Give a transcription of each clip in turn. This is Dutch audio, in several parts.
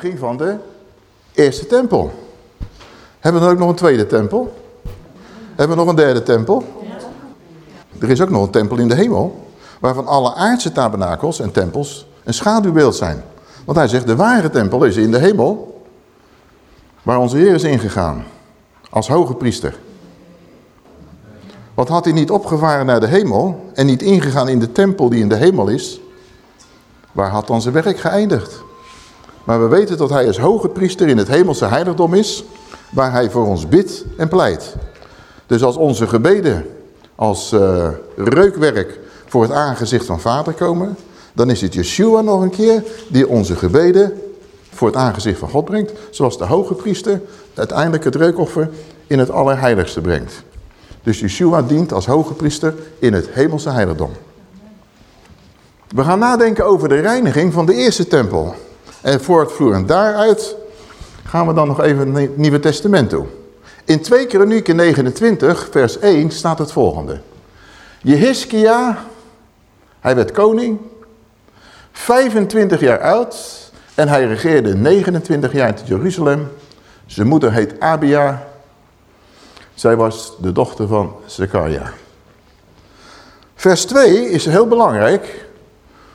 Van de eerste tempel. Hebben we dan ook nog een tweede tempel? Hebben we nog een derde tempel? Er is ook nog een tempel in de hemel. Waarvan alle aardse tabernakels en tempels een schaduwbeeld zijn. Want hij zegt, de ware tempel is in de hemel. Waar onze Heer is ingegaan. Als hoge priester. Wat had hij niet opgevaren naar de hemel. En niet ingegaan in de tempel die in de hemel is. Waar had dan zijn werk geëindigd? Maar we weten dat hij als hoge priester in het hemelse heiligdom is, waar hij voor ons bidt en pleit. Dus als onze gebeden als uh, reukwerk voor het aangezicht van vader komen, dan is het Yeshua nog een keer die onze gebeden voor het aangezicht van God brengt. Zoals de hoge priester uiteindelijk het reukoffer in het allerheiligste brengt. Dus Yeshua dient als hoge priester in het hemelse heiligdom. We gaan nadenken over de reiniging van de eerste tempel. En voortvloerend daaruit gaan we dan nog even naar het Nieuwe Testament toe. In 2 Kronieken 29, vers 1 staat het volgende. Jehiskia, hij werd koning, 25 jaar oud en hij regeerde 29 jaar in Jeruzalem. Zijn moeder heet Abia. Zij was de dochter van Zekaria. Vers 2 is heel belangrijk.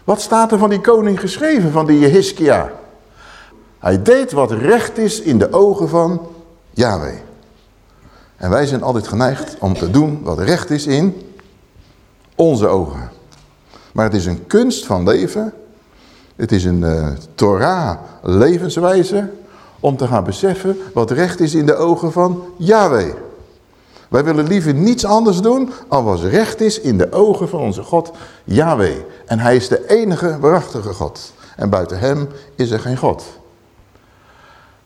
Wat staat er van die koning geschreven, van die Jehiskia? Hij deed wat recht is in de ogen van Yahweh. En wij zijn altijd geneigd om te doen wat recht is in onze ogen. Maar het is een kunst van leven. Het is een uh, Torah levenswijze om te gaan beseffen wat recht is in de ogen van Yahweh. Wij willen liever niets anders doen dan wat recht is in de ogen van onze God Yahweh. En hij is de enige waarachtige God. En buiten hem is er geen God.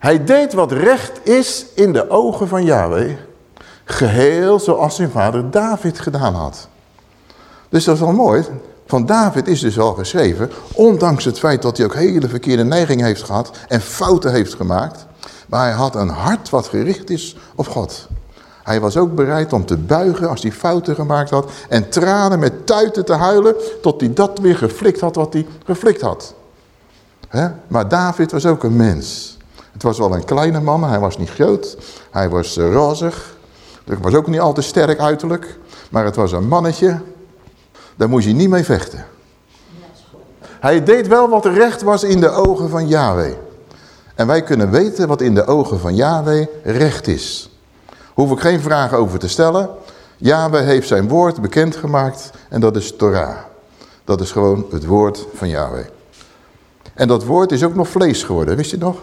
Hij deed wat recht is in de ogen van Yahweh. Geheel zoals zijn vader David gedaan had. Dus dat is wel mooi. Van David is dus wel geschreven, ondanks het feit dat hij ook hele verkeerde neigingen heeft gehad en fouten heeft gemaakt. Maar hij had een hart wat gericht is op God. Hij was ook bereid om te buigen als hij fouten gemaakt had. En tranen met tuiten te huilen tot hij dat weer geflikt had wat hij geflikt had. Maar David was ook een mens. Het was wel een kleine man, hij was niet groot. Hij was uh, rozig. Hij was ook niet al te sterk uiterlijk. Maar het was een mannetje. Daar moest je niet mee vechten. Hij deed wel wat recht was in de ogen van Yahweh. En wij kunnen weten wat in de ogen van Yahweh recht is. Hoef ik geen vragen over te stellen. Yahweh heeft zijn woord bekendgemaakt en dat is Torah. Dat is gewoon het woord van Yahweh. En dat woord is ook nog vlees geworden, wist je nog?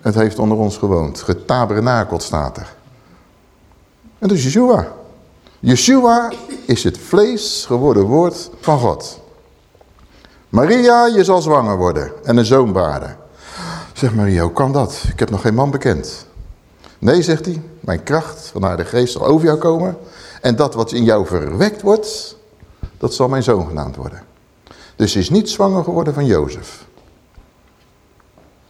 Het heeft onder ons gewoond. Getabernakeld staat er. En dat is Yeshua. Yeshua is het vlees geworden woord van God. Maria, je zal zwanger worden en een zoon baren. Zeg Maria, hoe kan dat? Ik heb nog geen man bekend. Nee, zegt hij, mijn kracht van de geest zal over jou komen. En dat wat in jou verwekt wordt, dat zal mijn zoon genaamd worden. Dus ze is niet zwanger geworden van Jozef.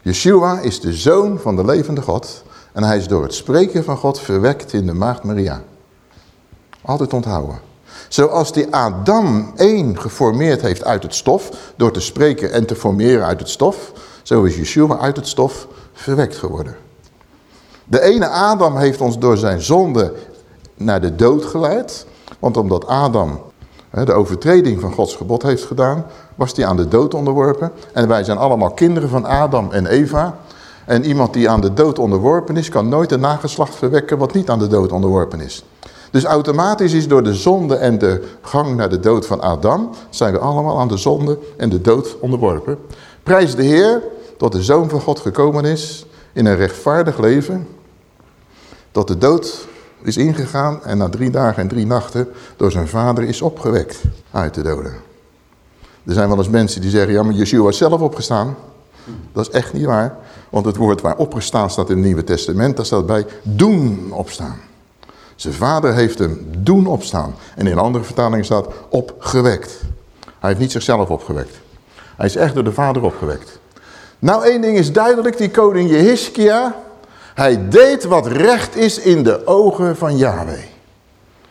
Yeshua is de zoon van de levende God. En hij is door het spreken van God verwekt in de maagd Maria. Altijd onthouden. Zoals die Adam één geformeerd heeft uit het stof, door te spreken en te formeren uit het stof, zo is Yeshua uit het stof verwekt geworden. De ene Adam heeft ons door zijn zonde naar de dood geleid. Want omdat Adam de overtreding van Gods gebod heeft gedaan, was hij aan de dood onderworpen. En wij zijn allemaal kinderen van Adam en Eva. En iemand die aan de dood onderworpen is, kan nooit een nageslacht verwekken wat niet aan de dood onderworpen is. Dus automatisch is door de zonde en de gang naar de dood van Adam, zijn we allemaal aan de zonde en de dood onderworpen. Prijs de Heer dat de Zoon van God gekomen is in een rechtvaardig leven, dat de dood is ingegaan en na drie dagen en drie nachten door zijn vader is opgewekt uit de doden. Er zijn wel eens mensen die zeggen, ja maar Yeshua is zelf opgestaan. Dat is echt niet waar. Want het woord waar opgestaan staat in het Nieuwe Testament, daar staat bij doen opstaan. Zijn vader heeft hem doen opstaan. En in andere vertalingen staat opgewekt. Hij heeft niet zichzelf opgewekt. Hij is echt door de vader opgewekt. Nou, één ding is duidelijk, die koning Jehiskia, hij deed wat recht is in de ogen van Yahweh.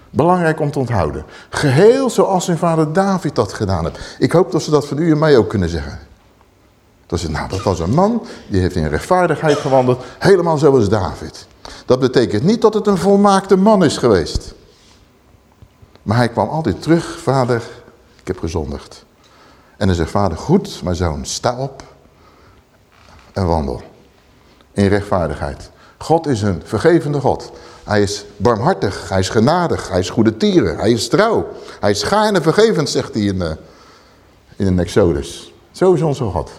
Belangrijk om te onthouden. Geheel zoals zijn vader David dat gedaan heeft. Ik hoop dat ze dat van u en mij ook kunnen zeggen. Dat, is, nou, dat was een man, die heeft in rechtvaardigheid gewandeld, helemaal zoals David. Dat betekent niet dat het een volmaakte man is geweest. Maar hij kwam altijd terug, vader, ik heb gezondigd. En dan zegt vader, goed, mijn zoon, sta op en wandel. In rechtvaardigheid. God is een vergevende God. Hij is barmhartig, hij is genadig, hij is goede tieren, hij is trouw. Hij is gaarne vergevend, zegt hij in, de, in een Exodus. Zo is onze God.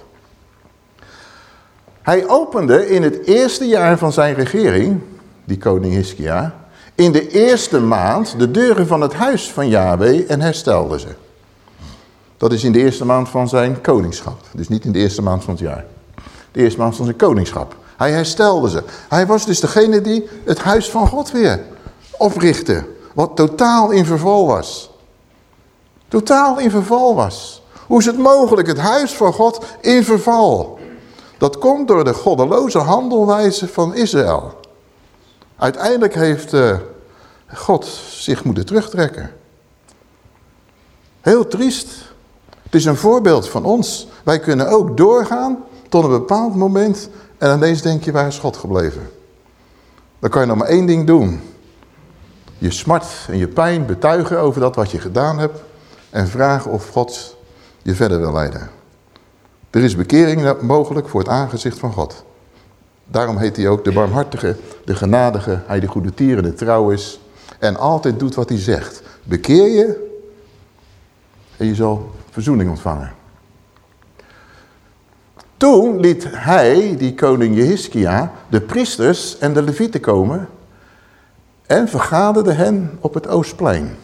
Hij opende in het eerste jaar van zijn regering, die koning Hiskia, in de eerste maand de deuren van het huis van Yahweh en herstelde ze. Dat is in de eerste maand van zijn koningschap. Dus niet in de eerste maand van het jaar. De eerste maand van zijn koningschap. Hij herstelde ze. Hij was dus degene die het huis van God weer oprichtte. Wat totaal in verval was. Totaal in verval was. Hoe is het mogelijk? Het huis van God in verval. Dat komt door de goddeloze handelwijze van Israël. Uiteindelijk heeft uh, God zich moeten terugtrekken. Heel triest. Het is een voorbeeld van ons. Wij kunnen ook doorgaan tot een bepaald moment en ineens denk je, waar is God gebleven? Dan kan je nog maar één ding doen. Je smart en je pijn betuigen over dat wat je gedaan hebt en vragen of God je verder wil leiden. Er is bekering mogelijk voor het aangezicht van God. Daarom heet hij ook de barmhartige, de genadige, hij de goede tieren, de trouw is. En altijd doet wat hij zegt. Bekeer je en je zal verzoening ontvangen. Toen liet hij, die koning Jehiskia, de priesters en de levieten komen en vergaderde hen op het Oostplein.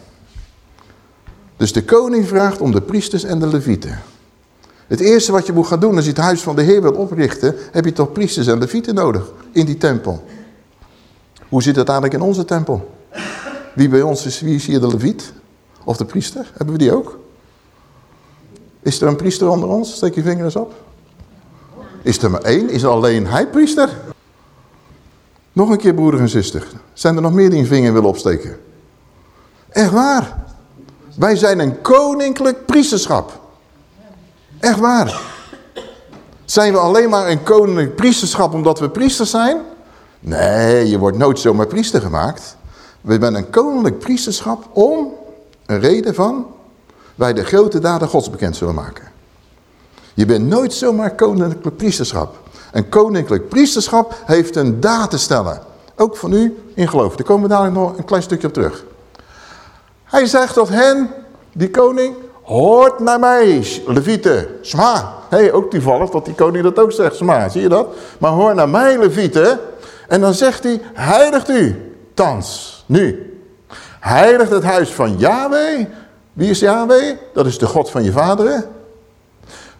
Dus de koning vraagt om de priesters en de levieten. Het eerste wat je moet gaan doen als je het huis van de Heer wilt oprichten, heb je toch priesters en levieten nodig in die tempel. Hoe zit het eigenlijk in onze tempel? Wie bij ons is, wie is hier de leviet? Of de priester? Hebben we die ook? Is er een priester onder ons? Steek je vingers op. Is er maar één? Is er alleen hij priester? Nog een keer broeder en zuster. Zijn er nog meer die een vinger willen opsteken? Echt waar. Wij zijn een koninklijk priesterschap. Echt waar. Zijn we alleen maar een koninklijk priesterschap omdat we priesters zijn? Nee, je wordt nooit zomaar priester gemaakt. We zijn een koninklijk priesterschap om een reden van... wij de grote daden gods bekend zullen maken. Je bent nooit zomaar koninklijk priesterschap. Een koninklijk priesterschap heeft een daad te stellen. Ook van u in geloof. Daar komen we dadelijk nog een klein stukje op terug. Hij zegt tot hen, die koning, hoort naar mij, levieten, sma. Hey, ook toevallig dat die koning dat ook zegt, sma, zie je dat? Maar hoor naar mij, levieten. En dan zegt hij, heiligt u, thans, nu. Heiligt het huis van Yahweh. Wie is Yahweh? Dat is de God van je vaderen.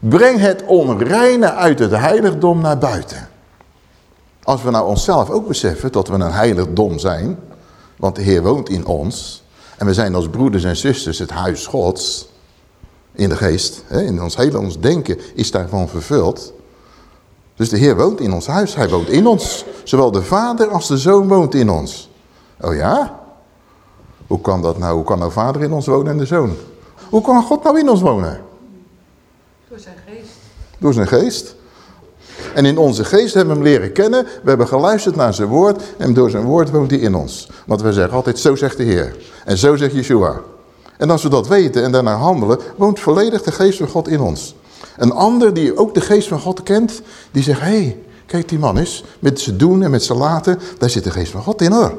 Breng het onreine uit het heiligdom naar buiten. Als we nou onszelf ook beseffen dat we een heiligdom zijn, want de Heer woont in ons, en we zijn als broeders en zusters het huis Gods, in de geest, in ons hele ons denken is daarvan vervuld. Dus de Heer woont in ons huis, hij woont in ons. Zowel de Vader als de Zoon woont in ons. Oh ja? Hoe kan dat nou? Hoe kan nou Vader in ons wonen en de Zoon? Hoe kan God nou in ons wonen? Door zijn geest. En in onze geest hebben we hem leren kennen. We hebben geluisterd naar zijn woord. En door zijn woord woont hij in ons. Want we zeggen altijd, zo zegt de Heer. En zo zegt Yeshua. En als we dat weten en daarnaar handelen, woont volledig de geest van God in ons. Een ander die ook de geest van God kent, die zegt, hé, hey, kijk die man is, met zijn doen en met zijn laten, daar zit de geest van God in hoor.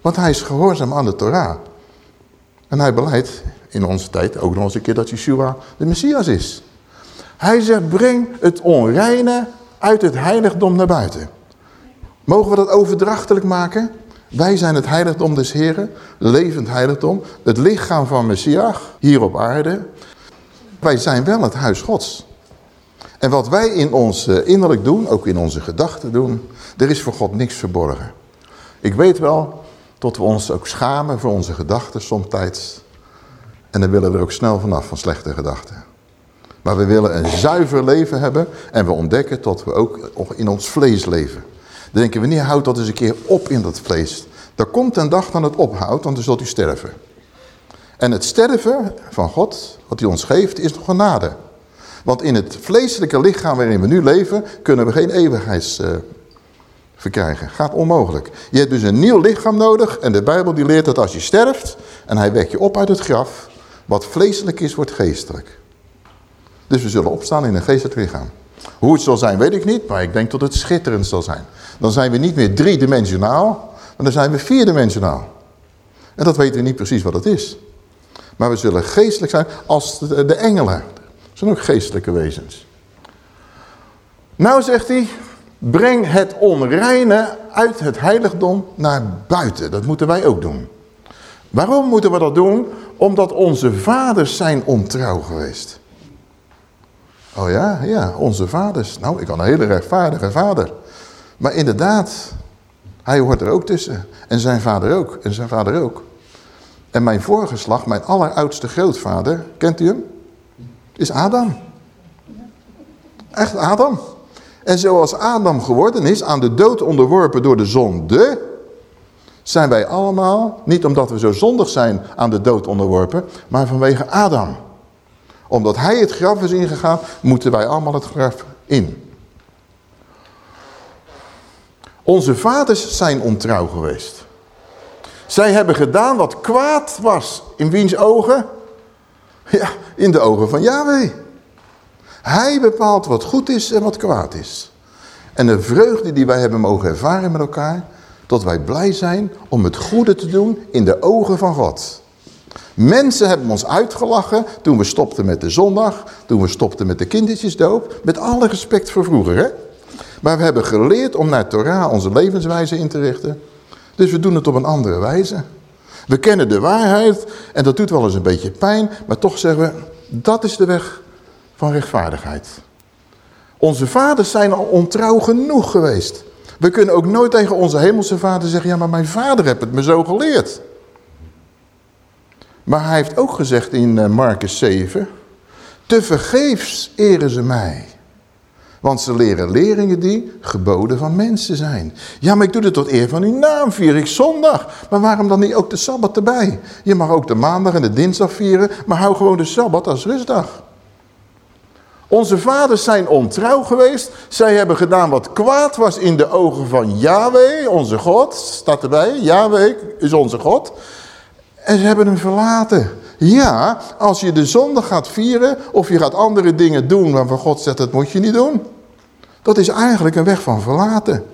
Want hij is gehoorzaam aan de Torah. En hij beleidt in onze tijd ook nog eens een keer dat Yeshua de Messias is. Hij zegt, breng het onreine uit het heiligdom naar buiten. Mogen we dat overdrachtelijk maken? Wij zijn het heiligdom des Heren, levend heiligdom, het lichaam van Messias hier op aarde. Wij zijn wel het huis Gods. En wat wij in ons eh, innerlijk doen, ook in onze gedachten doen, er is voor God niks verborgen. Ik weet wel tot we ons ook schamen voor onze gedachten somtijds. En dan willen we er ook snel vanaf van slechte gedachten. Maar we willen een zuiver leven hebben en we ontdekken dat we ook in ons vlees leven. Dan denken we niet, houd dat eens een keer op in dat vlees. Er komt een dag dat het ophoudt, want dan zult u sterven. En het sterven van God, wat hij ons geeft, is nog genade. Want in het vleeselijke lichaam waarin we nu leven, kunnen we geen eeuwigheids uh, verkrijgen. Gaat onmogelijk. Je hebt dus een nieuw lichaam nodig en de Bijbel die leert dat als je sterft en hij wekt je op uit het graf, wat vleeselijk is, wordt geestelijk. Dus we zullen opstaan in een geestelijk lichaam. Hoe het zal zijn, weet ik niet, maar ik denk dat het schitterend zal zijn. Dan zijn we niet meer driedimensionaal, maar dan zijn we vierdimensionaal. En dat weten we niet precies wat het is. Maar we zullen geestelijk zijn als de, engelen. Dat zijn ook geestelijke wezens. Nou zegt hij, breng het onreine uit het heiligdom naar buiten. Dat moeten wij ook doen. Waarom moeten we dat doen? Omdat onze vaders zijn ontrouw geweest. Oh ja, ja, onze vaders. Nou, ik had een hele rechtvaardige vader. Maar inderdaad, hij hoort er ook tussen. En zijn vader ook. En zijn vader ook. En mijn voorgeslag, mijn alleroudste grootvader, kent u hem? Is Adam. Echt Adam. En zoals Adam geworden is, aan de dood onderworpen door de zonde, zijn wij allemaal, niet omdat we zo zondig zijn, aan de dood onderworpen, maar vanwege Adam. Omdat hij het graf is ingegaan, moeten wij allemaal het graf in. Onze vaders zijn ontrouw geweest. Zij hebben gedaan wat kwaad was. In wiens ogen? Ja, in de ogen van Yahweh. Hij bepaalt wat goed is en wat kwaad is. En de vreugde die wij hebben mogen ervaren met elkaar... dat wij blij zijn om het goede te doen in de ogen van God. Mensen hebben ons uitgelachen toen we stopten met de zondag... toen we stopten met de kindertjesdoop... met alle respect voor vroeger, hè? Maar we hebben geleerd om naar Torah onze levenswijze in te richten... Dus we doen het op een andere wijze. We kennen de waarheid en dat doet wel eens een beetje pijn, maar toch zeggen we, dat is de weg van rechtvaardigheid. Onze vaders zijn al ontrouw genoeg geweest. We kunnen ook nooit tegen onze hemelse vader zeggen, ja maar mijn vader heeft het me zo geleerd. Maar hij heeft ook gezegd in eh, Marcus 7, te vergeefs eren ze mij. Want ze leren leringen die geboden van mensen zijn. Ja, maar ik doe het tot eer van uw naam, vier ik zondag. Maar waarom dan niet ook de Sabbat erbij? Je mag ook de maandag en de dinsdag vieren, maar hou gewoon de Sabbat als rustdag. Onze vaders zijn ontrouw geweest. Zij hebben gedaan wat kwaad was in de ogen van Yahweh, onze God. Staat erbij, Yahweh is onze God. En ze hebben hem verlaten. Ja, als je de zonde gaat vieren of je gaat andere dingen doen waarvan God zegt dat moet je niet doen. Dat is eigenlijk een weg van verlaten.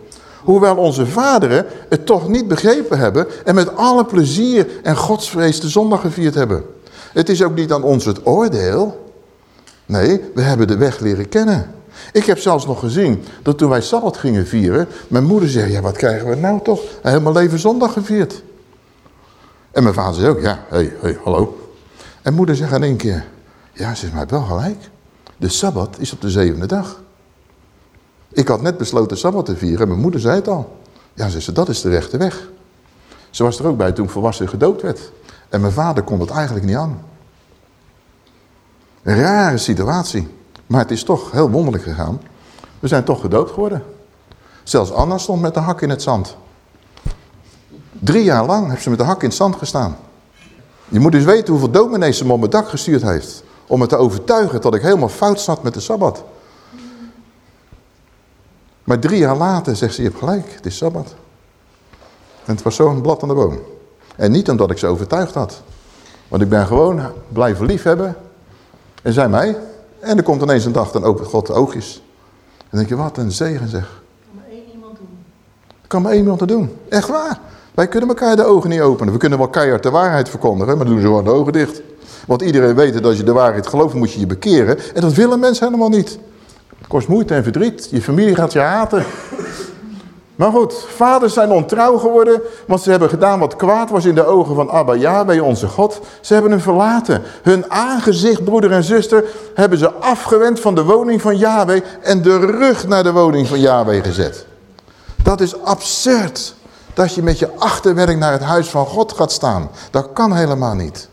Hoewel onze vaderen het toch niet begrepen hebben en met alle plezier en godsvrees de zondag gevierd hebben. Het is ook niet aan ons het oordeel. Nee, we hebben de weg leren kennen. Ik heb zelfs nog gezien dat toen wij Sabbat gingen vieren, mijn moeder zei, ja wat krijgen we nou toch? Helemaal leven zondag gevierd. En mijn vader zei ook, ja, hé, hey, hey, hallo, en moeder zegt in één keer, ja, ze is mij wel gelijk. De Sabbat is op de zevende dag. Ik had net besloten Sabbat te vieren en mijn moeder zei het al. Ja, ze zei, dat is de rechte weg. Ze was er ook bij toen volwassen gedoopt werd. En mijn vader kon het eigenlijk niet aan. Rare situatie. Maar het is toch heel wonderlijk gegaan. We zijn toch gedoopt geworden. Zelfs Anna stond met de hak in het zand. Drie jaar lang heeft ze met de hak in het zand gestaan. Je moet dus weten hoeveel dominees hem op mijn dak gestuurd heeft. Om me te overtuigen dat ik helemaal fout zat met de Sabbat. Maar drie jaar later zegt ze, je hebt gelijk, het is Sabbat. En het was zo'n blad aan de boom. En niet omdat ik ze overtuigd had. Want ik ben gewoon blijven liefhebben. En zij mij. En er komt ineens een dag, dan opent God de oogjes. En dan denk je, wat een zegen zeg. Kan maar één iemand doen. Kan maar één iemand doen. Echt waar. Wij kunnen elkaar de ogen niet openen. We kunnen wel keihard de waarheid verkondigen, maar doen ze gewoon de ogen dicht. Want iedereen weet dat als je de waarheid gelooft, moet je je bekeren. En dat willen mensen helemaal niet. Het kost moeite en verdriet. Je familie gaat je haten. Maar goed, vaders zijn ontrouw geworden, want ze hebben gedaan wat kwaad was in de ogen van Abba Yahweh, onze God. Ze hebben hem verlaten. Hun aangezicht, broeder en zuster, hebben ze afgewend van de woning van Yahweh en de rug naar de woning van Yahweh gezet. Dat is absurd dat je met je achterwerk naar het huis van God gaat staan. Dat kan helemaal niet.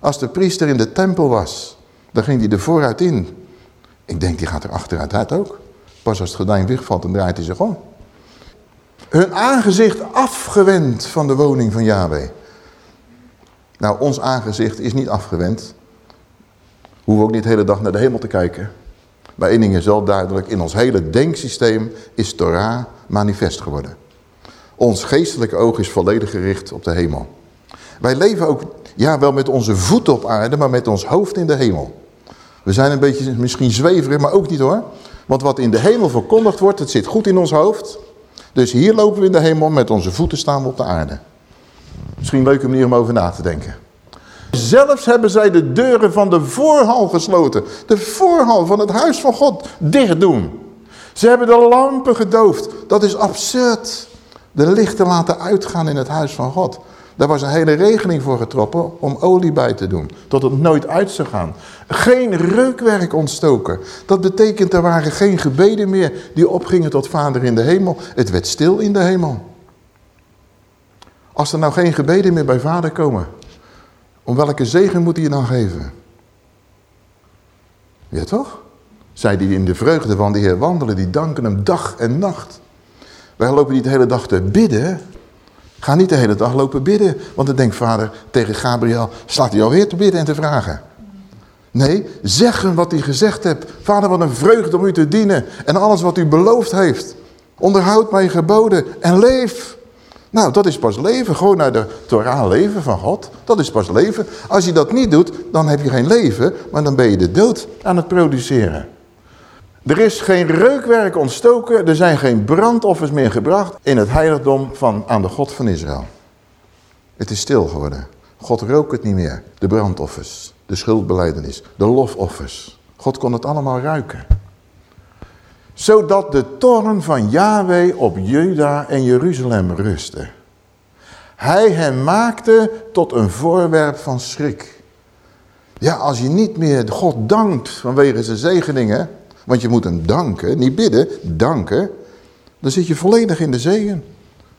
Als de priester in de tempel was, dan ging hij er vooruit in. Ik denk, die gaat er achteruit uit ook. Pas als het gordijn wegvalt, dan draait hij zich om. Hun aangezicht afgewend van de woning van Yahweh. Nou, ons aangezicht is niet afgewend. Hoeven ook niet de hele dag naar de hemel te kijken. Maar één ding is wel duidelijk. In ons hele denksysteem is Torah manifest geworden. Ons geestelijke oog is volledig gericht op de hemel. Wij leven ook, ja wel met onze voeten op aarde, maar met ons hoofd in de hemel. We zijn een beetje misschien zweverig, maar ook niet hoor. Want wat in de hemel verkondigd wordt, het zit goed in ons hoofd. Dus hier lopen we in de hemel, met onze voeten staan we op de aarde. Misschien een leuke manier om over na te denken. Zelfs hebben zij de deuren van de voorhal gesloten. De voorhal van het huis van God dicht doen. Ze hebben de lampen gedoofd. Dat is absurd. De lichten laten uitgaan in het huis van God. Daar was een hele regeling voor getrokken om olie bij te doen. Tot het nooit uit zou gaan. Geen reukwerk ontstoken. Dat betekent er waren geen gebeden meer die opgingen tot vader in de hemel. Het werd stil in de hemel. Als er nou geen gebeden meer bij vader komen. Om welke zegen moet hij dan geven? Ja toch? Zij die in de vreugde van de Heer wandelen, die danken hem dag en nacht. Wij lopen niet de hele dag te bidden. Ga niet de hele dag lopen bidden. Want dan denkt vader tegen Gabriel, slaat hij alweer te bidden en te vragen. Nee, zeg hem wat hij gezegd hebt. Vader, wat een vreugde om u te dienen. En alles wat u beloofd heeft. Onderhoud mijn geboden en leef. Nou, dat is pas leven. Gewoon naar de Torah leven van God. Dat is pas leven. Als je dat niet doet, dan heb je geen leven. Maar dan ben je de dood aan het produceren. Er is geen reukwerk ontstoken, er zijn geen brandoffers meer gebracht in het heiligdom van, aan de God van Israël. Het is stil geworden. God rook het niet meer. De brandoffers, de schuldbeleidenis, de lofoffers. God kon het allemaal ruiken. Zodat de toren van Yahweh op Juda en Jeruzalem rustte. Hij hem maakte tot een voorwerp van schrik. Ja, als je niet meer God dankt vanwege zijn zegeningen want je moet hem danken, niet bidden, danken. Dan zit je volledig in de zegen.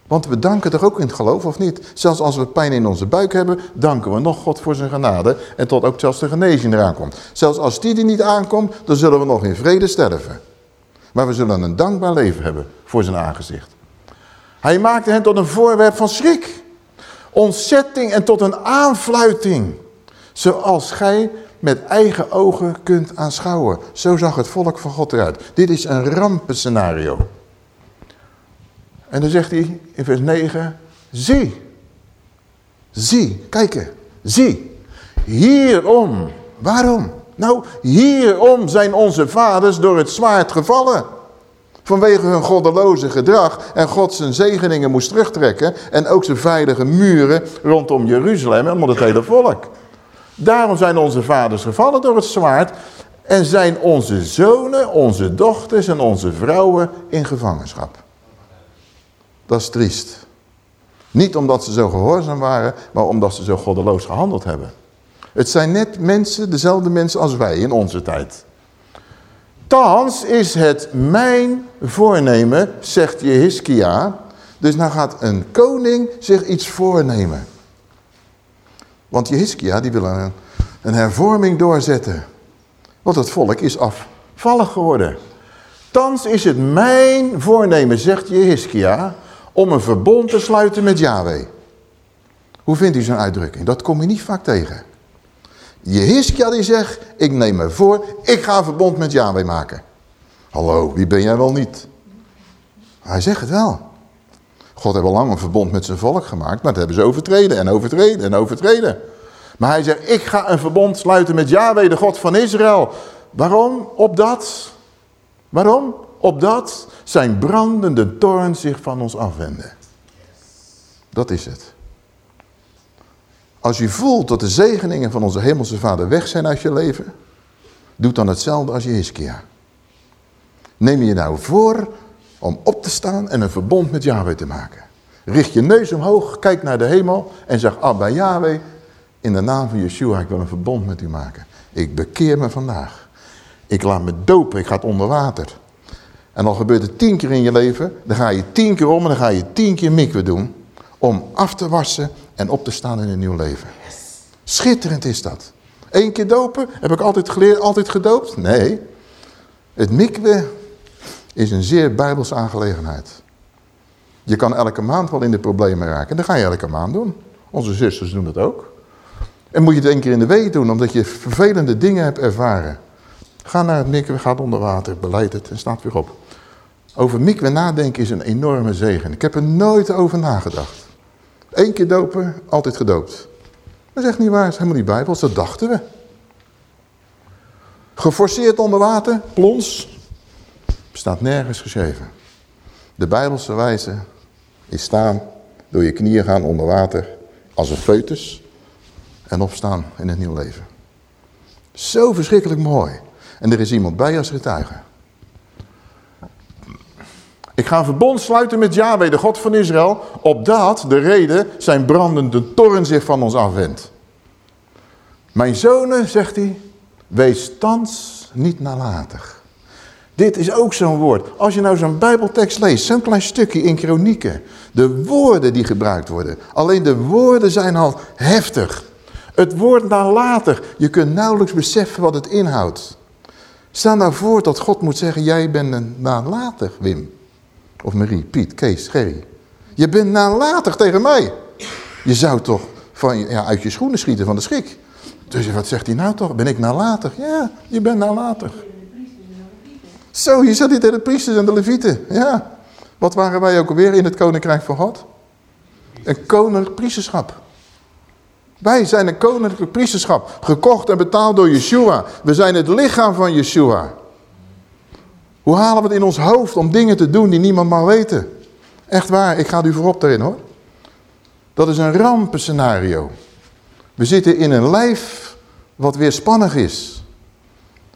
Want we danken toch ook in het geloof, of niet? Zelfs als we pijn in onze buik hebben, danken we nog God voor zijn genade. En tot ook zelfs de genezing eraan komt. Zelfs als die er niet aankomt, dan zullen we nog in vrede sterven. Maar we zullen een dankbaar leven hebben voor zijn aangezicht. Hij maakte hen tot een voorwerp van schrik. Ontzetting en tot een aanfluiting. Zoals gij met eigen ogen kunt aanschouwen. Zo zag het volk van God eruit. Dit is een rampenscenario. En dan zegt hij in vers 9, zie, zie, kijk, zie, hierom, waarom? Nou, hierom zijn onze vaders door het zwaard gevallen. Vanwege hun goddeloze gedrag en God zijn zegeningen moest terugtrekken. En ook zijn veilige muren rondom Jeruzalem en het hele volk. Daarom zijn onze vaders gevallen door het zwaard en zijn onze zonen, onze dochters en onze vrouwen in gevangenschap. Dat is triest. Niet omdat ze zo gehoorzaam waren, maar omdat ze zo goddeloos gehandeld hebben. Het zijn net mensen, dezelfde mensen als wij in onze tijd. Thans is het mijn voornemen, zegt Jehiskia. Dus nou gaat een koning zich iets voornemen. Want Jehiskia die wil een, een hervorming doorzetten. Want het volk is afvallig geworden. Thans is het mijn voornemen, zegt Jehiskia, om een verbond te sluiten met Yahweh. Hoe vindt u zo'n uitdrukking? Dat kom je niet vaak tegen. Jehiskia die zegt, ik neem me voor, ik ga een verbond met Yahweh maken. Hallo, wie ben jij wel niet? Hij zegt het wel. God heeft al lang een verbond met zijn volk gemaakt, maar dat hebben ze overtreden en overtreden en overtreden. Maar hij zegt, ik ga een verbond sluiten met Yahweh, de God van Israël. Waarom? Opdat, waarom? Opdat zijn brandende toorn zich van ons afwenden. Dat is het. Als je voelt dat de zegeningen van onze hemelse vader weg zijn uit je leven, doe dan hetzelfde als je Hiskia. Neem je nou voor om op te staan en een verbond met Yahweh te maken. Richt je neus omhoog, kijk naar de hemel en zeg, Abba Yahweh, in de naam van Yeshua, ik wil een verbond met u maken. Ik bekeer me vandaag. Ik laat me dopen, ik ga het onder water. En al gebeurt het tien keer in je leven, dan ga je tien keer om en dan ga je tien keer mikwe doen. Om af te wassen en op te staan in een nieuw leven. Schitterend is dat. Eén keer dopen, heb ik altijd geleerd, altijd gedoopt? Nee. Het mikwe is een zeer bijbelse aangelegenheid. Je kan elke maand wel in de problemen raken. Dat ga je elke maand doen. Onze zusters doen dat ook. En moet je het één keer in de week doen, omdat je vervelende dingen hebt ervaren. Ga naar het mikwe, ga onder water, beleid het en staat weer op. Over mikwe nadenken is een enorme zegen. Ik heb er nooit over nagedacht. Eén keer dopen, altijd gedoopt. Dat is echt niet waar, dat is helemaal niet bijbels, dat dachten we. Geforceerd onder water, plons, staat nergens geschreven. De bijbelse wijze is staan, door je knieën gaan onder water, als een foetus en opstaan in het nieuw leven. Zo verschrikkelijk mooi. En er is iemand bij als getuige. Ik ga een verbond sluiten met Yahweh, de God van Israël, opdat de reden zijn brandende toren zich van ons afwendt. Mijn zonen, zegt hij, wees thans niet nalatig. Dit is ook zo'n woord. Als je nou zo'n bijbeltekst leest, zo'n klein stukje in kronieken. De woorden die gebruikt worden. Alleen de woorden zijn al heftig. Het woord nalatig, je kunt nauwelijks beseffen wat het inhoudt. Stel nou voor dat God moet zeggen, jij bent een nalatig, Wim. Of Marie, Piet, Kees, Gerry. Je bent nalatig tegen mij. Je zou toch van, ja, uit je schoenen schieten van de schrik. Dus wat zegt hij nou toch? Ben ik nalatig? Ja, je bent nalatig. Zo, je zat hier tegen de priesters en de levieten. Ja. Wat waren wij ook alweer in het koninkrijk van God? Een koninklijk priesterschap. Wij zijn een koninklijk priesterschap. Gekocht en betaald door Yeshua. We zijn het lichaam van Yeshua. Hoe halen we het in ons hoofd om dingen te doen die niemand mag weten? Echt waar, ik ga u voorop daarin hoor. Dat is een rampenscenario. We zitten in een lijf wat weerspannig is.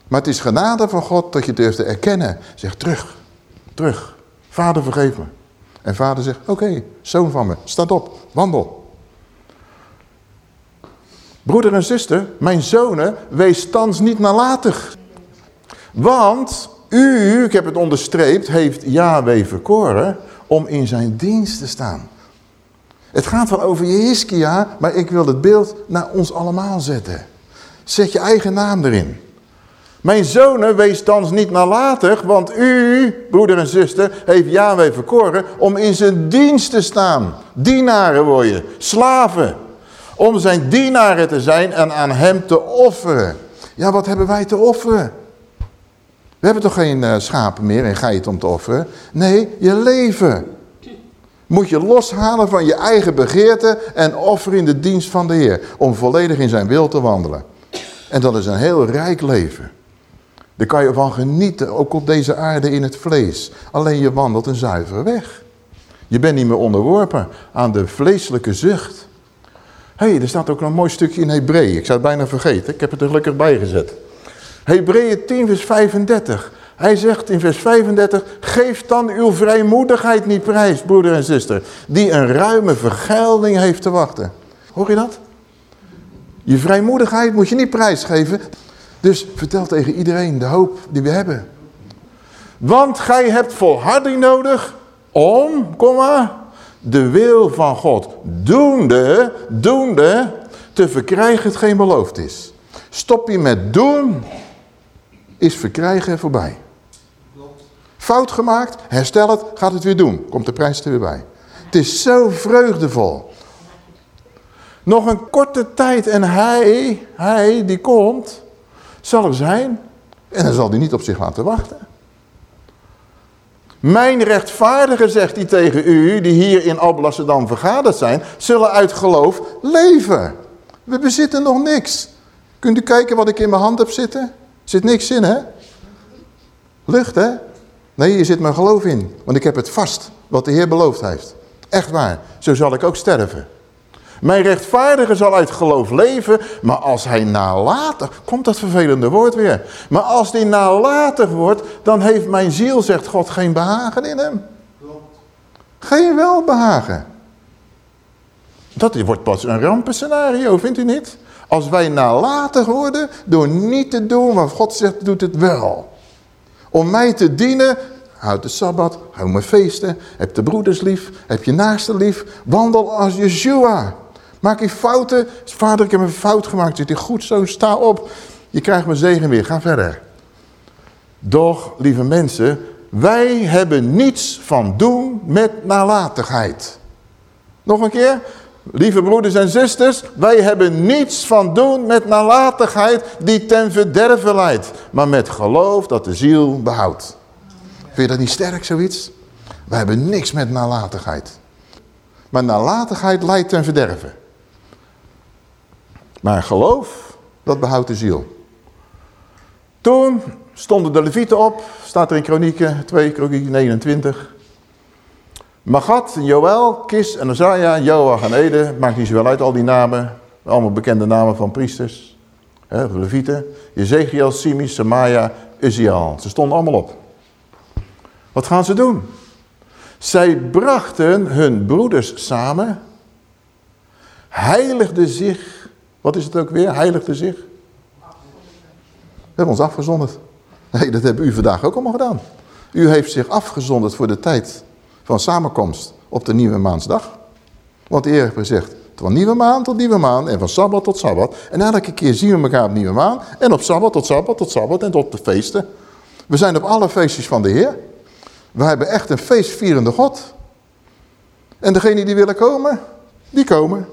Maar het is genade van God dat je durft te erkennen. Zeg terug, terug. Vader vergeef me. En vader zegt, oké, zoon van me, staat op, wandel. Broeder en zuster, mijn zonen, wees thans niet nalatig. Want u, ik heb het onderstreept, heeft Yahweh verkoren om in zijn dienst te staan. Het gaat wel over Jehiskia, maar ik wil het beeld naar ons allemaal zetten. Zet je eigen naam erin. Mijn zonen, wees thans niet nalatig, want u, broeder en zuster, heeft Yahweh verkoren om in zijn dienst te staan. Dienaren worden, slaven. Om zijn dienaren te zijn en aan hem te offeren. Ja, wat hebben wij te offeren? We hebben toch geen uh, schapen meer en geit om te offeren? Nee, je leven. Moet je loshalen van je eigen begeerte en offeren in de dienst van de Heer. Om volledig in zijn wil te wandelen. En dat is een heel rijk leven. Daar kan je van genieten, ook op deze aarde in het vlees. Alleen je wandelt een zuivere weg. Je bent niet meer onderworpen aan de vleeselijke zucht. Hé, hey, er staat ook een mooi stukje in Hebreeën. Ik zou het bijna vergeten. Ik heb het er gelukkig bij gezet. Hebreeën 10 vers 35. Hij zegt in vers 35, geef dan uw vrijmoedigheid niet prijs, broeder en zuster, die een ruime vergelding heeft te wachten. Hoor je dat? Je vrijmoedigheid moet je niet prijsgeven. Dus vertel tegen iedereen de hoop die we hebben. Want gij hebt volharding nodig om, kom maar, de wil van God doende, doende, te verkrijgen hetgeen beloofd is. Stop je met doen, is verkrijgen voorbij. Fout gemaakt, herstel het, gaat het weer doen. Komt de prijs er weer bij. Het is zo vreugdevol. Nog een korte tijd en hij, hij die komt, zal er zijn. En dan zal hij niet op zich laten wachten. Mijn rechtvaardigen, zegt hij tegen u, die hier in Alblasserdam vergaderd zijn, zullen uit geloof leven. We bezitten nog niks. Kunt u kijken wat ik in mijn hand heb zitten? Er zit niks in, hè? Lucht, hè? Nee, je zit mijn geloof in. Want ik heb het vast, wat de Heer beloofd heeft. Echt waar. Zo zal ik ook sterven. Mijn rechtvaardige zal uit geloof leven, maar als hij nalatig, komt dat vervelende woord weer. Maar als hij nalatig wordt, dan heeft mijn ziel, zegt God, geen behagen in hem. Geen welbehagen. Dat wordt pas een rampenscenario, vindt u niet? Als wij nalatig worden door niet te doen wat God zegt, doet het wel. Om mij te dienen, houd de Sabbat, hou mijn feesten, heb de broeders lief, heb je naaste lief, wandel als Yeshua. Maak je fouten, vader ik heb een fout gemaakt, zit je goed zo, sta op. Je krijgt mijn zegen weer, ga verder. Doch, lieve mensen, wij hebben niets van doen met nalatigheid. Nog een keer. Lieve broeders en zusters, wij hebben niets van doen met nalatigheid die ten verderven leidt. Maar met geloof dat de ziel behoudt. Vind je dat niet sterk zoiets? Wij hebben niks met nalatigheid. Maar nalatigheid leidt ten verderven. Maar geloof, dat behoudt de ziel. Toen stonden de levieten op, staat er in Kronieken 2, Kronieken 29. Magat, Joël, Kis en Ozaja, Joach en Ede, maakt niet zoveel uit al die namen. Allemaal bekende namen van priesters. Hè, levieten. Jezekiel, Simis, Samaya, Uziel. Ze stonden allemaal op. Wat gaan ze doen? Zij brachten hun broeders samen, heiligden zich. Wat is het ook weer? Heiligden zich. We hebben ons afgezonderd. Nee, dat hebben u vandaag ook allemaal gedaan. U heeft zich afgezonderd voor de tijd van samenkomst op de nieuwe maansdag. Want de Heer heeft gezegd, van nieuwe maan tot nieuwe maan en van Sabbat tot Sabbat. En elke keer zien we elkaar op nieuwe maan en op Sabbat tot Sabbat tot Sabbat en tot de feesten. We zijn op alle feestjes van de Heer. We hebben echt een feestvierende God. En degenen die willen komen, die komen.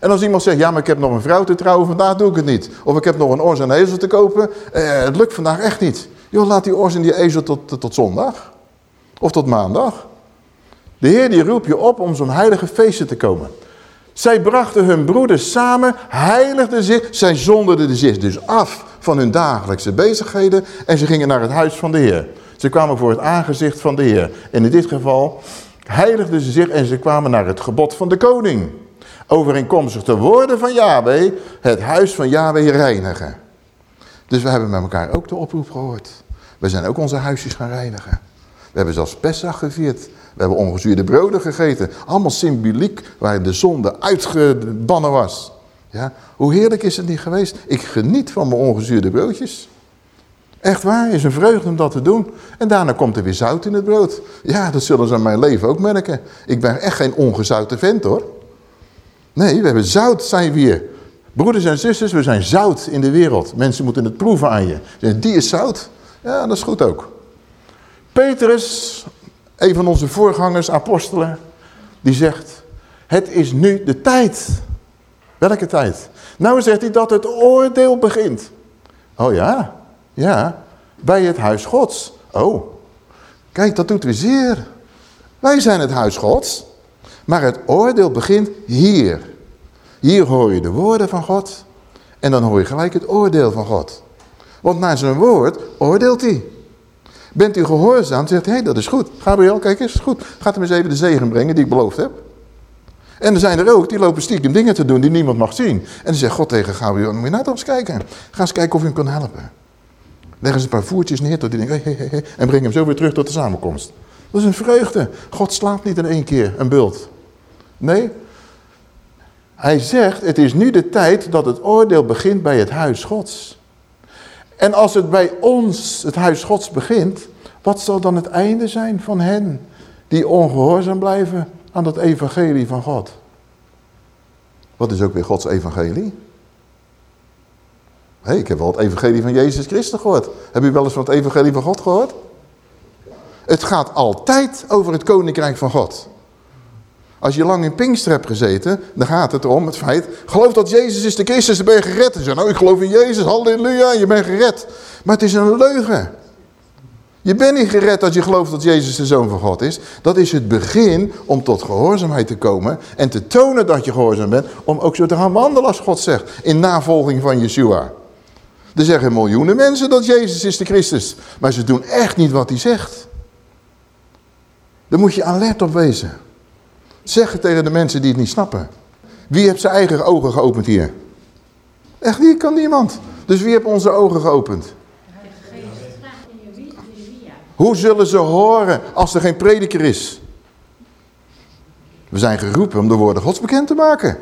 En als iemand zegt, ja, maar ik heb nog een vrouw te trouwen, vandaag doe ik het niet. Of ik heb nog een ors en een ezel te kopen, eh, het lukt vandaag echt niet. Joh, laat die ors en die ezel tot, tot zondag. Of tot maandag. De Heer die roept je op om zo'n heilige feesten te komen. Zij brachten hun broeders samen, heiligden zich, zij zonderden zich dus af van hun dagelijkse bezigheden en ze gingen naar het huis van de Heer. Ze kwamen voor het aangezicht van de Heer. En in dit geval heiligden ze zich en ze kwamen naar het gebod van de koning. Overeenkomstig de woorden van Yahweh, het huis van Yahweh reinigen. Dus we hebben met elkaar ook de oproep gehoord. We zijn ook onze huisjes gaan reinigen. We hebben zelfs Pesach gevierd. We hebben ongezuurde broden gegeten. Allemaal symboliek waar de zonde uitgebannen was. Ja, hoe heerlijk is het niet geweest? Ik geniet van mijn ongezuurde broodjes. Echt waar, is een vreugde om dat te doen. En daarna komt er weer zout in het brood. Ja, dat zullen ze in mijn leven ook merken. Ik ben echt geen ongezouten vent hoor. Nee, we hebben zout zijn we hier. Broeders en zusters, we zijn zout in de wereld. Mensen moeten het proeven aan je. Die is zout. Ja, dat is goed ook. Petrus, een van onze voorgangers, apostelen, die zegt, het is nu de tijd. Welke tijd? Nou zegt hij dat het oordeel begint. Oh ja, ja, bij het huis gods. Oh, kijk, dat doet weer zeer. Wij zijn het huis gods, maar het oordeel begint hier. Hier hoor je de woorden van God en dan hoor je gelijk het oordeel van God. Want naar zijn woord oordeelt hij. Bent u gehoorzaam, zegt hij, hey, dat is goed. Gabriel, kijk eens, goed. Gaat hem eens even de zegen brengen die ik beloofd heb. En er zijn er ook, die lopen stiekem dingen te doen die niemand mag zien. En dan zegt God tegen Gabriel, moet je nou eens kijken. Ga eens kijken of je hem kan helpen. Leg eens een paar voertjes neer tot hij denkt, hey, hey, hey, en breng hem zo weer terug tot de samenkomst. Dat is een vreugde. God slaapt niet in één keer een bult. Nee. Hij zegt, het is nu de tijd dat het oordeel begint bij het huis gods. En als het bij ons, het huis gods, begint, wat zal dan het einde zijn van hen die ongehoorzaam blijven aan dat evangelie van God? Wat is ook weer Gods evangelie? hey, ik heb wel het evangelie van Jezus Christus gehoord. Heb u wel eens van het evangelie van God gehoord? Het gaat altijd over het koninkrijk van God. Als je lang in Pinkster hebt gezeten, dan gaat het erom het feit... geloof dat Jezus is de Christus, dan ben je gered. En zeg, nou, ik geloof in Jezus, halleluja, je bent gered. Maar het is een leugen. Je bent niet gered als je gelooft dat Jezus de Zoon van God is. Dat is het begin om tot gehoorzaamheid te komen... en te tonen dat je gehoorzaam bent... om ook zo te gaan wandelen als God zegt... in navolging van Yeshua. Er zeggen miljoenen mensen dat Jezus is de Christus. Maar ze doen echt niet wat hij zegt. Daar moet je alert op wezen. Zeg het tegen de mensen die het niet snappen. Wie heeft zijn eigen ogen geopend hier? Echt niet, kan niemand. Dus wie heeft onze ogen geopend? Hoe zullen ze horen als er geen prediker is? We zijn geroepen om de woorden gods bekend te maken.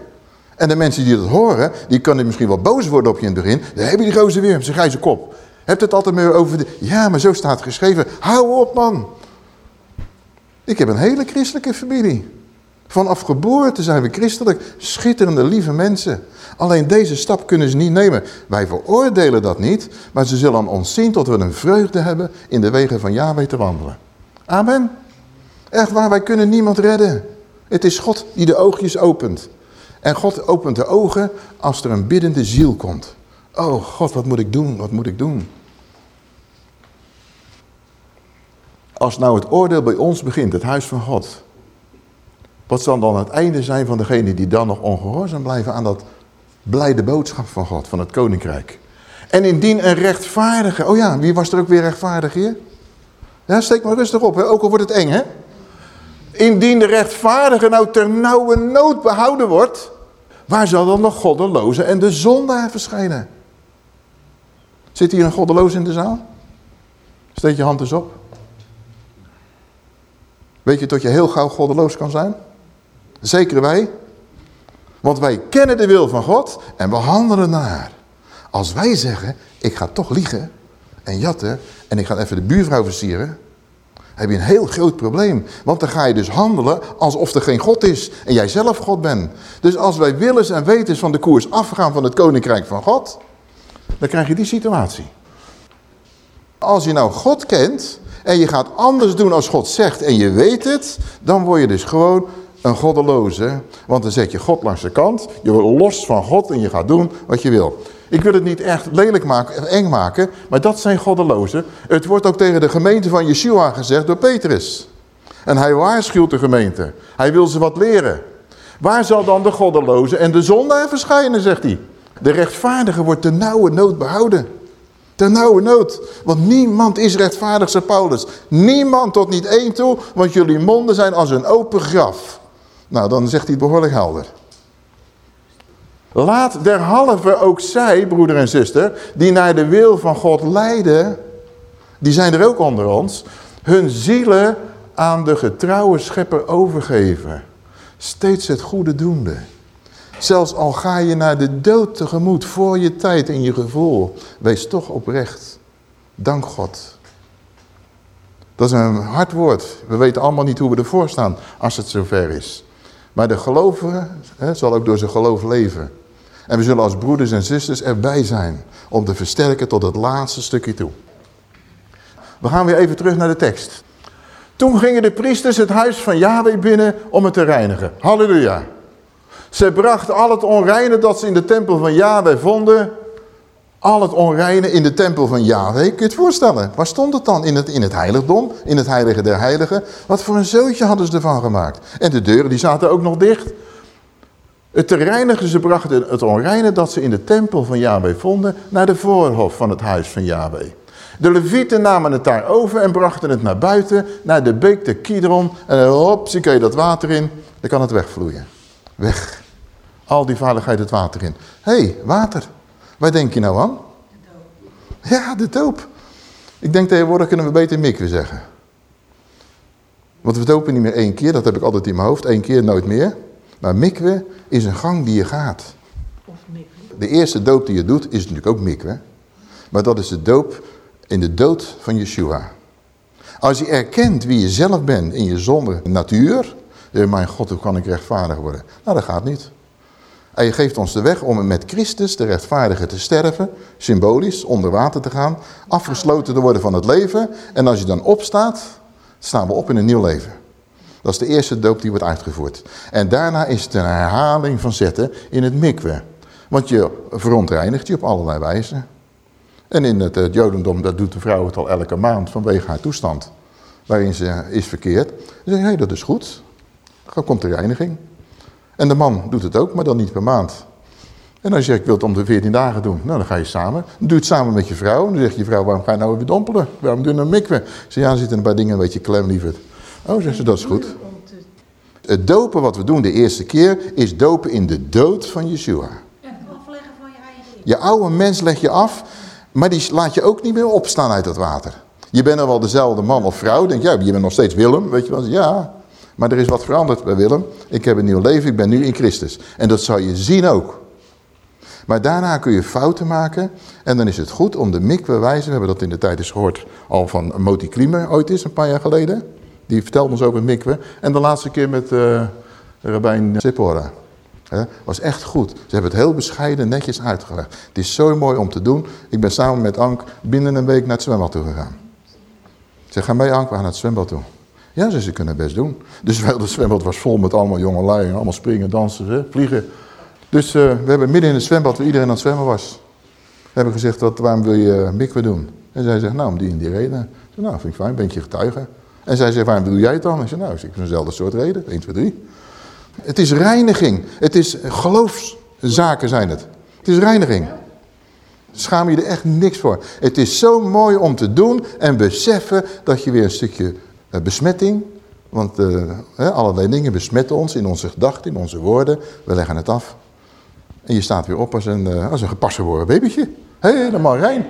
En de mensen die dat horen, die kunnen misschien wel boos worden op je in het begin. Dan heb je die gozer weer, zijn grijze kop. Hebt het altijd meer over de... Ja, maar zo staat geschreven. Hou op, man. Ik heb een hele christelijke familie. Vanaf geboorte zijn we christelijk. Schitterende, lieve mensen. Alleen deze stap kunnen ze niet nemen. Wij veroordelen dat niet. Maar ze zullen aan ons zien tot we een vreugde hebben in de wegen van Yahweh te wandelen. Amen. Echt waar, wij kunnen niemand redden. Het is God die de oogjes opent. En God opent de ogen als er een biddende ziel komt. Oh God, wat moet ik doen? Wat moet ik doen? Als nou het oordeel bij ons begint, het huis van God. Wat zal dan het einde zijn van degene die dan nog ongehoorzaam blijven aan dat blijde boodschap van God, van het koninkrijk. En indien een rechtvaardige, oh ja, wie was er ook weer rechtvaardig hier? Ja, steek maar rustig op, hè? ook al wordt het eng, hè? Indien de rechtvaardige nou ter nauwe nood behouden wordt, waar zal dan nog goddeloze en de zondaar verschijnen? Zit hier een goddeloos in de zaal? Steek je hand eens op. Weet je dat je heel gauw goddeloos kan zijn? Zeker wij. Want wij kennen de wil van God en we handelen naar. Als wij zeggen, ik ga toch liegen en jatten en ik ga even de buurvrouw versieren, heb je een heel groot probleem. Want dan ga je dus handelen alsof er geen God is en jij zelf God bent. Dus als wij willens en wetens van de koers afgaan van het koninkrijk van God, dan krijg je die situatie. Als je nou God kent en je gaat anders doen als God zegt en je weet het, dan word je dus gewoon een goddeloze. Want dan zet je God langs de kant, je wordt los van God en je gaat doen wat je wil. Ik wil het niet echt lelijk maken, eng maken, maar dat zijn goddelozen. Het wordt ook tegen de gemeente van Yeshua gezegd door Petrus. En hij waarschuwt de gemeente. Hij wil ze wat leren. Waar zal dan de goddeloze en de zondaar verschijnen, zegt hij. De rechtvaardige wordt de nauwe nood behouden. Ter nauwe nood. Want niemand is rechtvaardig, zegt Paulus. Niemand tot niet één toe, want jullie monden zijn als een open graf. Nou, dan zegt hij het behoorlijk helder. Laat derhalve ook zij, broeder en zuster, die naar de wil van God lijden, die zijn er ook onder ons, hun zielen aan de getrouwe schepper overgeven. Steeds het goede doende. Zelfs al ga je naar de dood tegemoet voor je tijd en je gevoel, wees toch oprecht. Dank God. Dat is een hard woord. We weten allemaal niet hoe we ervoor staan als het zover is. Maar de gelovige hè, zal ook door zijn geloof leven. En we zullen als broeders en zusters erbij zijn om te versterken tot het laatste stukje toe. We gaan weer even terug naar de tekst. Toen gingen de priesters het huis van Yahweh binnen om het te reinigen. Halleluja. Ze brachten al het onreine dat ze in de tempel van Yahweh vonden. Al het onreine in de tempel van Yahweh. Kun je het voorstellen? Waar stond het dan? In het, in het heiligdom? In het heilige der heiligen? Wat voor een zootje hadden ze ervan gemaakt? En de deuren die zaten ook nog dicht. Het te reinigen, ze brachten het onreine dat ze in de tempel van Yahweh vonden... naar de voorhof van het huis van Yahweh. De levieten namen het daar over en brachten het naar buiten... naar de beek de Kidron. En hop, zie je dat water in. Dan kan het wegvloeien. Weg. Al die veiligheid het water in. Hé, hey, water. Waar denk je nou aan? De doop. Ja, de doop. Ik denk tegenwoordig kunnen we beter mikwe zeggen. Want we dopen niet meer één keer, dat heb ik altijd in mijn hoofd. Eén keer, nooit meer. Maar mikwe is een gang die je gaat. Of mikwe. De eerste doop die je doet is natuurlijk ook mikwe. Maar dat is de doop in de dood van Yeshua. Als je erkent wie je zelf bent in je zonde natuur... mijn God, hoe kan ik rechtvaardig worden? Nou, dat gaat niet. En je geeft ons de weg om met Christus, de rechtvaardige, te sterven, symbolisch, onder water te gaan, afgesloten te worden van het leven. En als je dan opstaat, staan we op in een nieuw leven. Dat is de eerste doop die wordt uitgevoerd. En daarna is het een herhaling van zetten in het mikwe. Want je verontreinigt je op allerlei wijzen. En in het, jodendom, dat doet de vrouw het al elke maand vanwege haar toestand. Waarin ze is verkeerd. Dan zeg je, hé, dat is goed. Dan komt de reiniging. En de man doet het ook, maar dan niet per maand. En als je zegt, ik wil het om de 14 dagen doen, nou dan ga je samen. Dan doe je het samen met je vrouw. En dan zegt je vrouw, waarom ga je nou even dompelen? Waarom doe je een mikwe? Ze ja, er zitten een paar dingen een beetje klem, lieverd. Oh, zegt ze, dat is goed. Het dopen wat we doen de eerste keer, is dopen in de dood van Yeshua. En afleggen van je eigen Je oude mens leg je af, maar die laat je ook niet meer opstaan uit dat water. Je bent er wel dezelfde man of vrouw. Denk, ja, je bent nog steeds Willem, weet je wel. Ja, maar er is wat veranderd bij Willem. Ik heb een nieuw leven, ik ben nu in Christus. En dat zal je zien ook. Maar daarna kun je fouten maken. En dan is het goed om de mikwe wijze, we hebben dat in de tijd eens gehoord al van Moti Kliemer ooit is, een paar jaar geleden. Die vertelde ons over mikwe. En de laatste keer met uh, Rabijn Sephora. was echt goed. Ze hebben het heel bescheiden, netjes uitgelegd. Het is zo mooi om te doen. Ik ben samen met Ank binnen een week naar het zwembad toe gegaan. Ze gaan bij Ank, we gaan naar het zwembad toe. Ja, ze, kunnen best doen. Dus het zwembad was vol met allemaal jonge lui. Allemaal springen, dansen, vliegen. Dus uh, we hebben midden in het zwembad waar iedereen aan het zwemmen was. Hebben gezegd, wat, waarom wil je uh, mikwe doen? En zij zegt, nou om die en die reden. Zei, nou vind ik fijn, ben je getuige. En zij zegt, waarom doe jij het dan? Ik zei, nou, ik dezelfde soort reden. 1, 2, 3. Het is reiniging. Het is geloofszaken zijn het. Het is reiniging. Schaam je er echt niks voor. Het is zo mooi om te doen en beseffen dat je weer een stukje besmetting... Want uh, hè, allerlei dingen besmetten ons in onze gedachten, in onze woorden. We leggen het af. En je staat weer op als een, uh, als een gepast geboren babytje. Helemaal rein.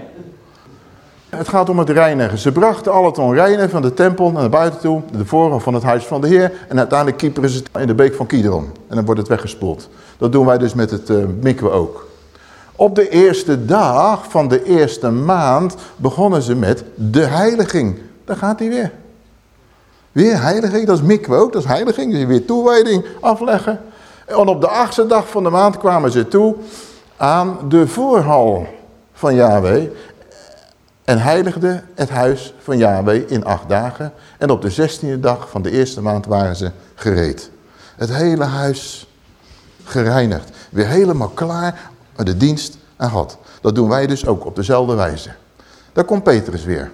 Het gaat om het reinigen. Ze brachten al het onreine van de tempel naar buiten toe, de voorhof van het huis van de Heer. En uiteindelijk kieperen ze het in de beek van Kidron. En dan wordt het weggespoeld. Dat doen wij dus met het mikwe ook. Op de eerste dag van de eerste maand begonnen ze met de heiliging. Daar gaat hij weer. Weer heiliging, dat is mikwe ook, dat is heiliging. Dus weer toewijding afleggen. En op de achtste dag van de maand kwamen ze toe aan de voorhal van Yahweh. En heiligde het huis van Yahweh in acht dagen. En op de zestiende dag van de eerste maand waren ze gereed. Het hele huis gereinigd. Weer helemaal klaar de dienst aan God. Dat doen wij dus ook op dezelfde wijze. Daar komt Petrus weer.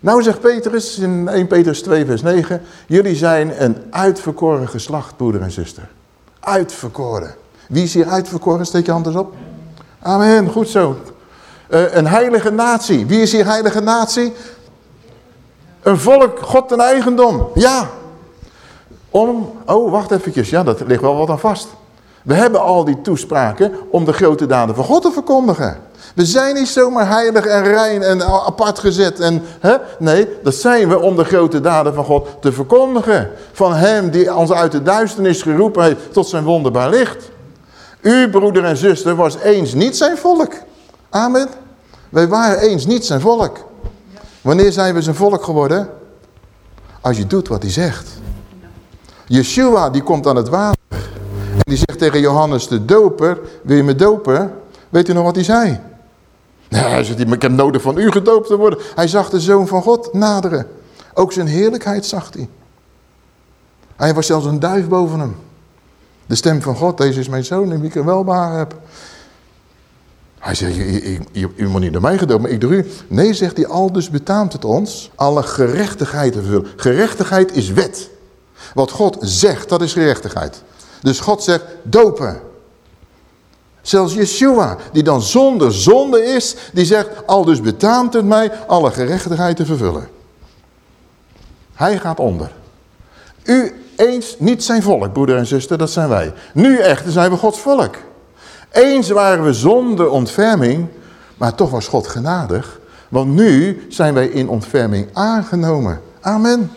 Nou zegt Petrus in 1 Petrus 2 vers 9. Jullie zijn een uitverkoren geslacht, broeder en zuster. Uitverkoren. Wie is hier uitverkoren? Steek je hand eens op. Amen, goed zo. Uh, een heilige natie. Wie is hier heilige natie? Een volk, God en eigendom. Ja. Om, oh wacht eventjes, ja dat ligt wel wat aan vast. We hebben al die toespraken om de grote daden van God te verkondigen. We zijn niet zomaar heilig en rein en apart gezet. En, hè? Nee, dat zijn we om de grote daden van God te verkondigen. Van hem die ons uit de duisternis geroepen heeft tot zijn wonderbaar licht. U, broeder en zuster, was eens niet zijn volk. Amen. Wij waren eens niet zijn volk. Wanneer zijn we zijn volk geworden? Als je doet wat hij zegt. Yeshua die komt aan het water. En die zegt tegen Johannes de doper, wil je me dopen? Weet u nog wat hij zei? Nee, hij zegt, ik heb nodig van u gedoopt te worden. Hij zag de Zoon van God naderen. Ook zijn heerlijkheid zag hij. Hij was zelfs een duif boven hem. De stem van God, deze is mijn zoon in wie ik er welbaar heb. Hij zegt, u moet niet door mij gedoopt, maar ik door u. Nee, zegt hij, al dus betaamt het ons alle gerechtigheid te vervullen. Gerechtigheid is wet. Wat God zegt, dat is gerechtigheid. Dus God zegt, dopen. Zelfs Yeshua, die dan zonder zonde is, die zegt, al dus betaamt het mij alle gerechtigheid te vervullen. Hij gaat onder. U eens niet zijn volk, broeder en zuster, dat zijn wij. Nu echter zijn we Gods volk. Eens waren we zonder ontferming, maar toch was God genadig. Want nu zijn wij in ontferming aangenomen. Amen.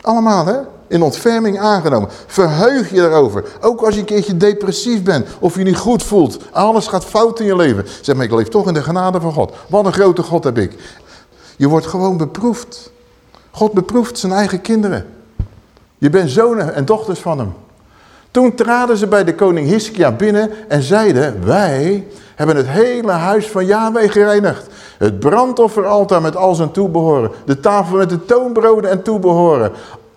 Allemaal hè? In ontferming aangenomen. Verheug je erover. Ook als je een keertje depressief bent. Of je niet goed voelt. Alles gaat fout in je leven. Zeg maar, ik leef toch in de genade van God. Wat een grote God heb ik. Je wordt gewoon beproefd. God beproeft zijn eigen kinderen. Je bent zonen en dochters van hem. Toen traden ze bij de koning Hiskia binnen en zeiden, wij hebben het hele huis van Yahweh gereinigd. Het brandofferaltaar met al zijn toebehoren. De tafel met de toonbroden en toebehoren.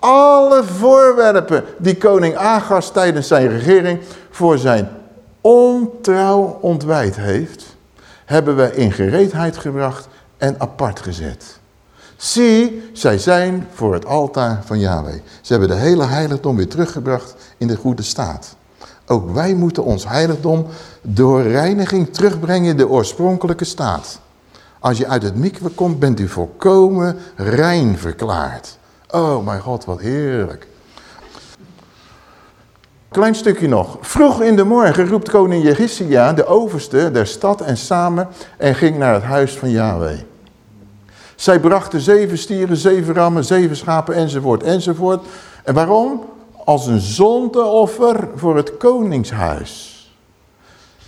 Alle voorwerpen die koning Agas tijdens zijn regering voor zijn ontrouw ontwijd heeft, hebben we in gereedheid gebracht en apart gezet. Zie, zij zijn voor het altaar van Yahweh. Ze hebben de hele heiligdom weer teruggebracht in de goede staat. Ook wij moeten ons heiligdom door reiniging terugbrengen in de oorspronkelijke staat. Als je uit het mikwe komt, bent u volkomen rein verklaard. Oh mijn God, wat heerlijk. Klein stukje nog. Vroeg in de morgen roept koning Jehisia, de overste der stad en samen en ging naar het huis van Yahweh. Zij brachten zeven stieren, zeven rammen, zeven schapen enzovoort enzovoort. En waarom? Als een zondeoffer voor het koningshuis.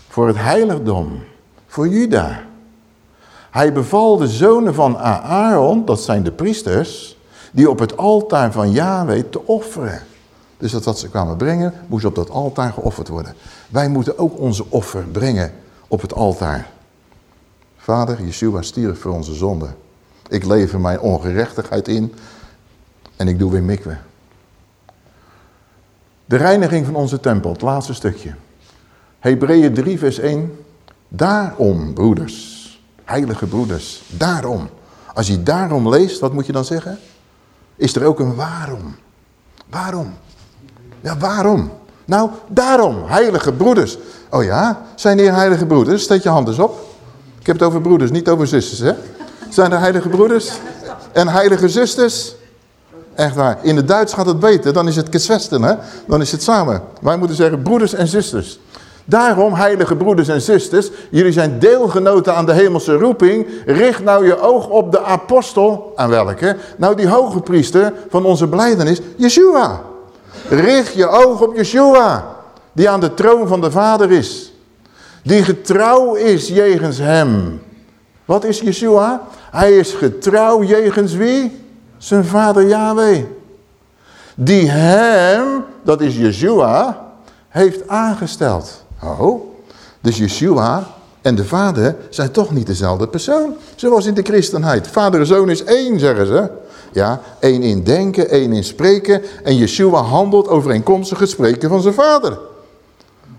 Voor het heiligdom. Voor Juda. Hij beval de zonen van Aaron, dat zijn de priesters, die op het altaar van Yahweh te offeren. Dus dat wat ze kwamen brengen, moest op dat altaar geofferd worden. Wij moeten ook onze offer brengen op het altaar. Vader, Yeshua stierf voor onze zonde. Ik lever mijn ongerechtigheid in en ik doe weer mikwe. De reiniging van onze tempel, het laatste stukje. Hebreeën 3 vers 1. Daarom, broeders, heilige broeders, daarom. Als je daarom leest, wat moet je dan zeggen? Is er ook een waarom? Waarom? Ja, waarom? Nou, daarom, heilige broeders. Oh ja, zijn hier heilige broeders? Steek je hand eens op. Ik heb het over broeders, niet over zusters, hè? Zijn er heilige broeders? En heilige zusters? Echt waar. In het Duits gaat het beter, dan is het keswesten, hè? Dan is het samen. Wij moeten zeggen broeders en zusters. Daarom, heilige broeders en zusters, jullie zijn deelgenoten aan de hemelse roeping. Richt nou je oog op de apostel, aan welke? Nou die hoge priester van onze blijdenis, Yeshua. Richt je oog op Yeshua, die aan de troon van de Vader is. Die getrouw is jegens hem. Wat is Yeshua? Hij is getrouw jegens wie? Zijn vader Yahweh. Die hem, dat is Yeshua, heeft aangesteld. Oh, dus Yeshua en de vader zijn toch niet dezelfde persoon. Zoals in de christenheid. Vader en zoon is één, zeggen ze. Ja, één in denken, één in spreken. En Yeshua handelt overeenkomstig het spreken van zijn vader.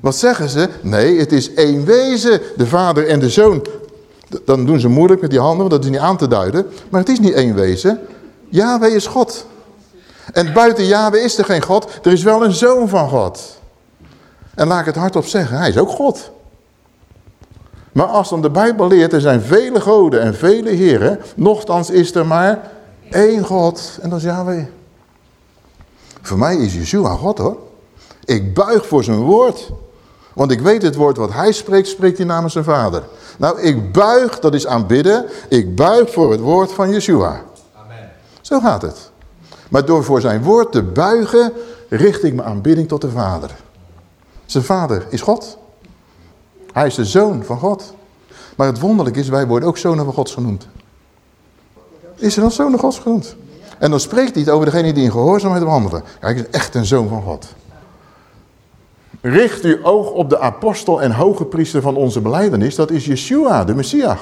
Wat zeggen ze? Nee, het is één wezen, de vader en de zoon. Dan doen ze moeilijk met die handen, want dat is niet aan te duiden. Maar het is niet één wezen. Yahweh is God. En buiten Yahweh is er geen God. Er is wel een zoon van God. En laat ik het hardop zeggen, hij is ook God. Maar als dan de Bijbel leert, er zijn vele goden en vele heren, nochtans is er maar één God en dat is Yahweh. Voor mij is Yeshua God hoor. Ik buig voor zijn woord. Want ik weet het woord wat hij spreekt, spreekt hij namens zijn vader. Nou, ik buig, dat is aanbidden. Ik buig voor het woord van Yeshua. Amen. Zo gaat het. Maar door voor zijn woord te buigen, richt ik mijn aanbidding tot de vader. Zijn vader is God. Hij is de zoon van God. Maar het wonderlijke is, wij worden ook zonen van Gods genoemd. Is er dan zonen Gods genoemd? En dan spreekt hij over degene die in gehoorzaamheid wandelen. Hij is echt een zoon van God. Richt uw oog op de apostel en hoge priester van onze beleidenis. Dat is Yeshua, de Messias.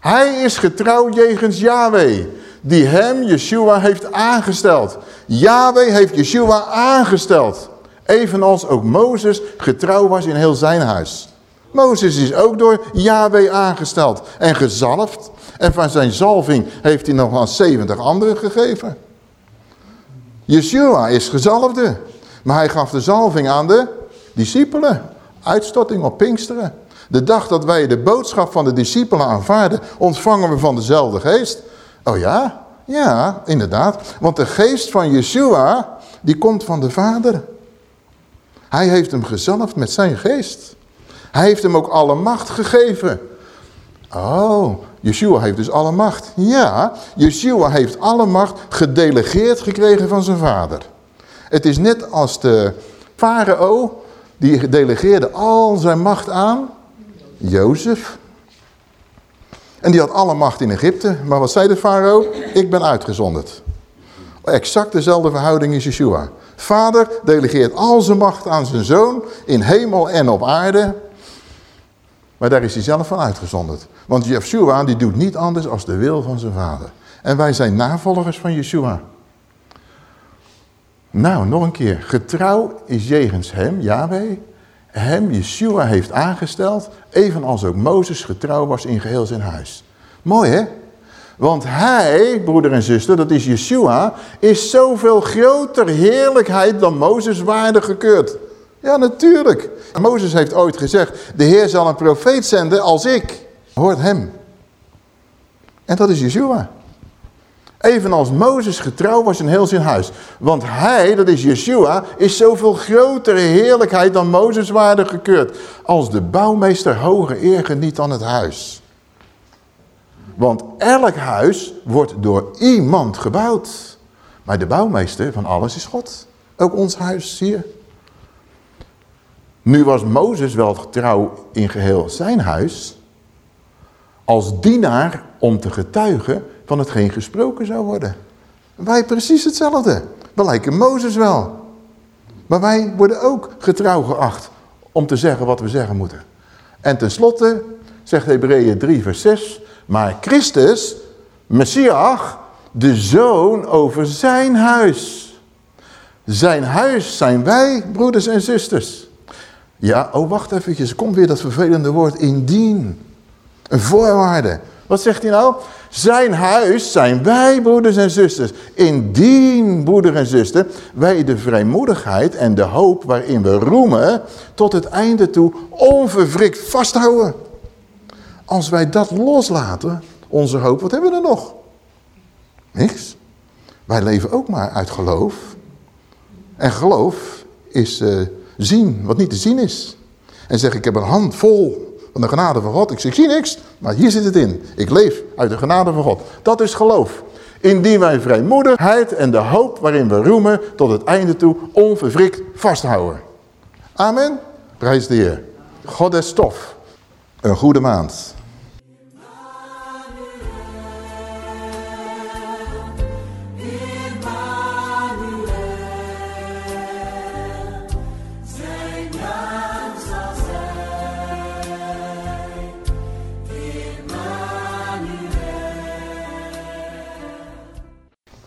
Hij is getrouw jegens Yahweh. Die hem, Yeshua, heeft aangesteld. Yahweh heeft Yeshua aangesteld. Evenals ook Mozes getrouw was in heel zijn huis. Mozes is ook door Yahweh aangesteld en gezalfd. En van zijn zalving heeft hij nog aan 70 anderen gegeven. Yeshua is gezalfde. Maar hij gaf de zalving aan de discipelen. Uitstorting op Pinksteren. De dag dat wij de boodschap van de discipelen aanvaarden, ontvangen we van dezelfde geest. Oh ja? Ja, inderdaad. Want de geest van Yeshua, die komt van de Vader. Hij heeft hem gezalfd met zijn geest. Hij heeft hem ook alle macht gegeven. Oh, Yeshua heeft dus alle macht. Ja, Yeshua heeft alle macht gedelegeerd gekregen van zijn vader. Het is net als de farao, die delegeerde al zijn macht aan Jozef. En die had alle macht in Egypte. Maar wat zei de farao? Ik ben uitgezonderd. Exact dezelfde verhouding is Yeshua. Vader delegeert al zijn macht aan zijn zoon in hemel en op aarde. Maar daar is hij zelf van uitgezonderd. Want Yeshua die doet niet anders als de wil van zijn vader. En wij zijn navolgers van Yeshua. Nou, nog een keer. Getrouw is jegens hem, Yahweh. Hem, Yeshua, heeft aangesteld. Evenals ook Mozes getrouw was in geheel zijn huis. Mooi hè? Want hij, broeder en zuster, dat is Yeshua, is zoveel groter heerlijkheid dan Mozes waardig gekeurd. Ja, natuurlijk. Mozes heeft ooit gezegd, de Heer zal een profeet zenden als ik. Hoort hem. En dat is Yeshua. Evenals Mozes getrouw was in heel zijn huis. Want hij, dat is Yeshua, is zoveel grotere heerlijkheid dan Mozes waardig gekeurd. Als de bouwmeester hoge eer geniet aan het huis. Want elk huis wordt door iemand gebouwd. Maar de bouwmeester van alles is God. Ook ons huis hier. Nu was Mozes wel getrouw in geheel zijn huis. Als dienaar om te getuigen van hetgeen gesproken zou worden. Wij precies hetzelfde. We lijken Mozes wel. Maar wij worden ook getrouw geacht om te zeggen wat we zeggen moeten. En tenslotte zegt Hebreeën 3 vers 6... Maar Christus, Messias, de zoon over zijn huis. Zijn huis zijn wij, broeders en zusters. Ja, oh wacht eventjes, komt weer dat vervelende woord indien. Een voorwaarde. Wat zegt hij nou? Zijn huis zijn wij, broeders en zusters. Indien, broeder en zuster, wij de vrijmoedigheid en de hoop waarin we roemen, tot het einde toe onverwrikt vasthouden. Als wij dat loslaten, onze hoop, wat hebben we er nog? Niks. Wij leven ook maar uit geloof. En geloof is uh, zien wat niet te zien is. En zeg ik heb een hand vol van de genade van God. Ik, zeg, ik zie niks, maar hier zit het in. Ik leef uit de genade van God. Dat is geloof. Indien wij vrijmoedigheid en de hoop waarin we roemen tot het einde toe onverwrikt vasthouden. Amen. Prijs de Heer. God is stof. Een goede maand.